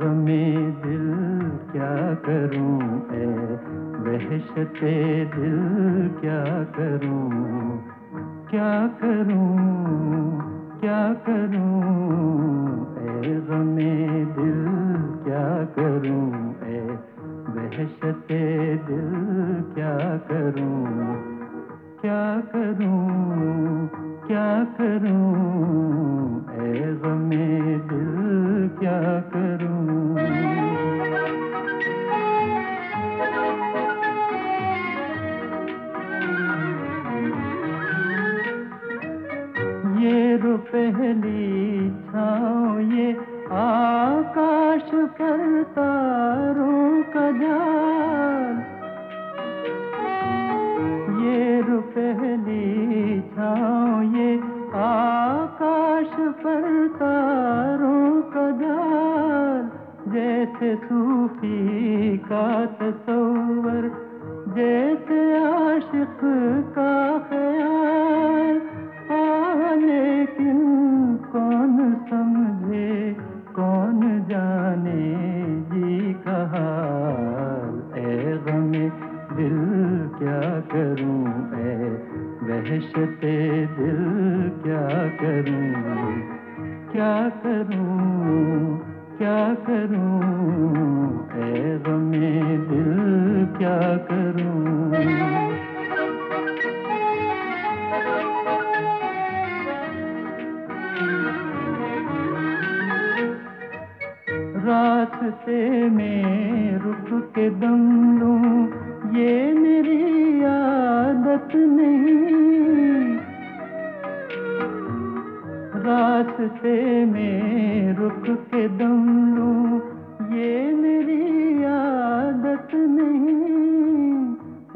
गमे दिल क्या करूँ ए वहशते दिल क्या करूँ? क्या करूँ? क्या करूँ? ए गमे दिल क्या करूँ ए वहशते दिल क्या करूँ? क्या करूँ? क्या करूँ? ये रुपहली छाओ ये आकाश पर तारों का जाल। ये रुपहली छाओ ये आकाश पर तारों का जाल। जैसे सूफी का तस्वर जैसे आशिक करूँ ए वहशते दिल क्या करूँ? क्या करूँ? क्या करूँ? ए गमे दिल क्या करूँ? रास्ते में रुक के दम लूँ, ये मेरी आदत नहीं। रास्ते में रुक के दम लूँ, ये मेरी आदत नहीं।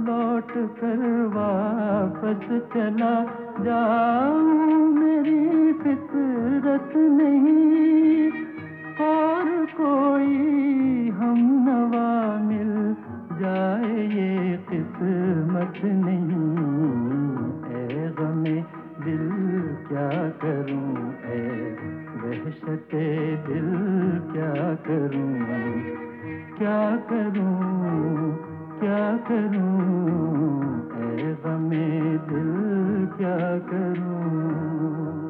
लौट कर वापस चला जाऊँ, मेरी फितरत नहीं। और कोई हम दिल क्या करूँ क्या करूँ? क्या करूँ? ऐसा गमे दिल क्या करूँ?